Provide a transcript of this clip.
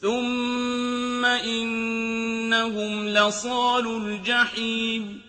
ثُمَّ إِنَّهُمْ لَصَالُو الْجَحِيمِ